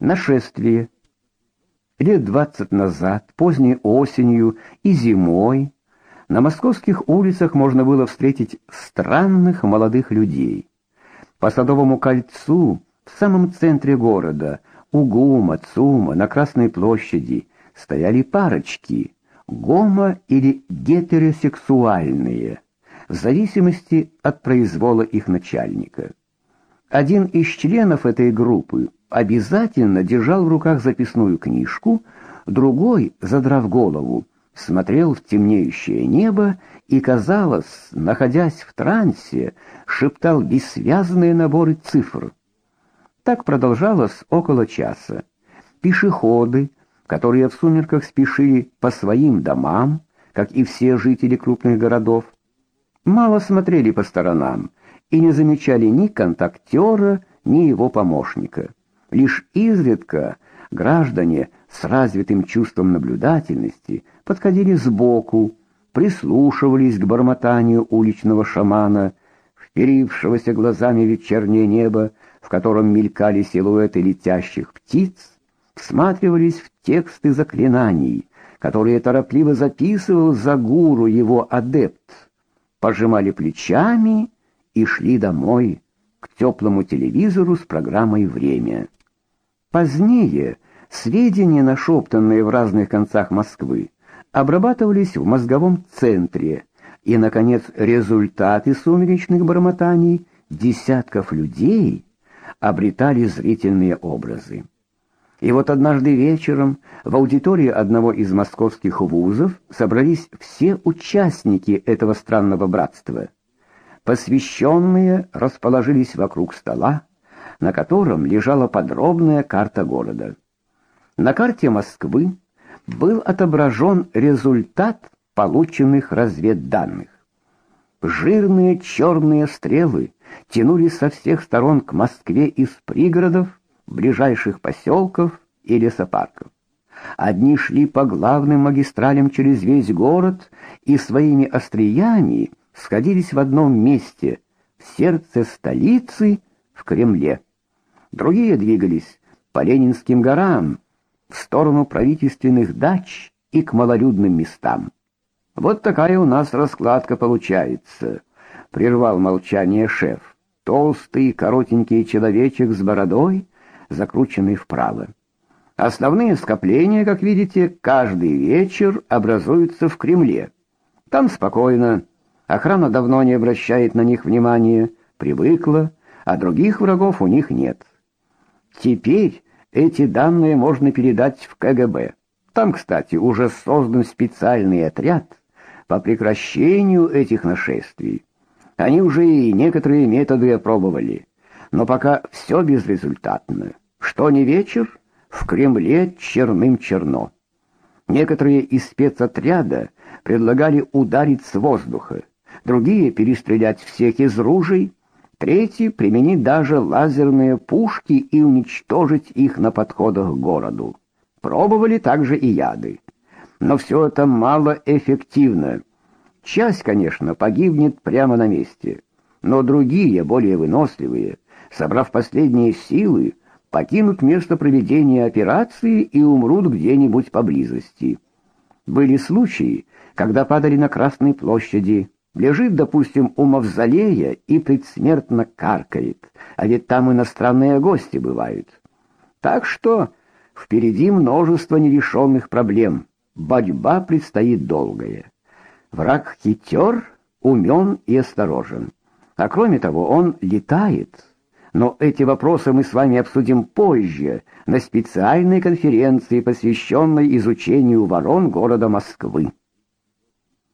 Нашествие. Лет двадцать назад, поздней осенью и зимой, на московских улицах можно было встретить странных молодых людей. По Садовому кольцу, в самом центре города, у ГУМа, ЦУМа, на Красной площади, стояли парочки, гомо- или гетеросексуальные, в зависимости от произвола их начальника. Один из членов этой группы обязательно держал в руках записную книжку, другой, задрав голову, смотрел в темнеющее небо и, казалось, находясь в трансе, шептал бессвязные наборы цифр. Так продолжалось около часа. Пешеходы, которые в сумерках спешили по своим домам, как и все жители крупных городов, мало смотрели по сторонам и не замечали ни контактера, ни его помощника. Лишь изредка граждане с развитым чувством наблюдательности подходили сбоку, прислушивались к бормотанию уличного шамана, вперившегося глазами в вечернее небо, в котором мелькали силуэты летящих птиц, всматривались в тексты заклинаний, которые торопливо записывал за гуру его адепт, пожимали плечами и шли домой к теплому телевизору с программой «Время». Позднее сведения, нашептанные в разных концах Москвы, обрабатывались в мозговом центре, и наконец результаты сумеречных бормотаний десятков людей обретали зрительные образы. И вот однажды вечером в аудитории одного из московских вузов собрались все участники этого странного братства. Посвященные расположились вокруг стола, на котором лежала подробная карта города. На карте Москвы был отображен результат полученных разведданных. Жирные черные стрелы тянулись со всех сторон к Москве из пригородов, ближайших поселков и лесопарков. Одни шли по главным магистралям через весь город и своими остриями сходились в одном месте, в сердце столицы, в Кремле другие двигались по Ленинским горам, в сторону правительственных дач и к малолюдным местам. Вот такая у нас раскладка получается, прервал молчание шеф. Толстый, коротенький человечек с бородой, закрученный вправо. Основные скопления, как видите, каждый вечер образуются в Кремле. Там спокойно, охрана давно не обращает на них внимания, привыкла, а других врагов у них нет. Теперь эти данные можно передать в КГБ. Там, кстати, уже создан специальный отряд по прекращению этих нашествий. Они уже и некоторые методы опробовали, но пока все безрезультатно. Что не вечер, в Кремле черным черно. Некоторые из спецотряда предлагали ударить с воздуха, другие перестрелять всех из ружей, Третий — применить даже лазерные пушки и уничтожить их на подходах к городу. Пробовали также и яды. Но все это малоэффективно. Часть, конечно, погибнет прямо на месте, но другие, более выносливые, собрав последние силы, покинут место проведения операции и умрут где-нибудь поблизости. Были случаи, когда падали на Красной площади, Лежит, допустим, у мавзолея и предсмертно каркает, а ведь там иностранные гости бывают. Так что впереди множество нерешенных проблем. Борьба предстоит долгая. Враг хитер, умен и осторожен. А кроме того, он летает. Но эти вопросы мы с вами обсудим позже, на специальной конференции, посвященной изучению ворон города Москвы.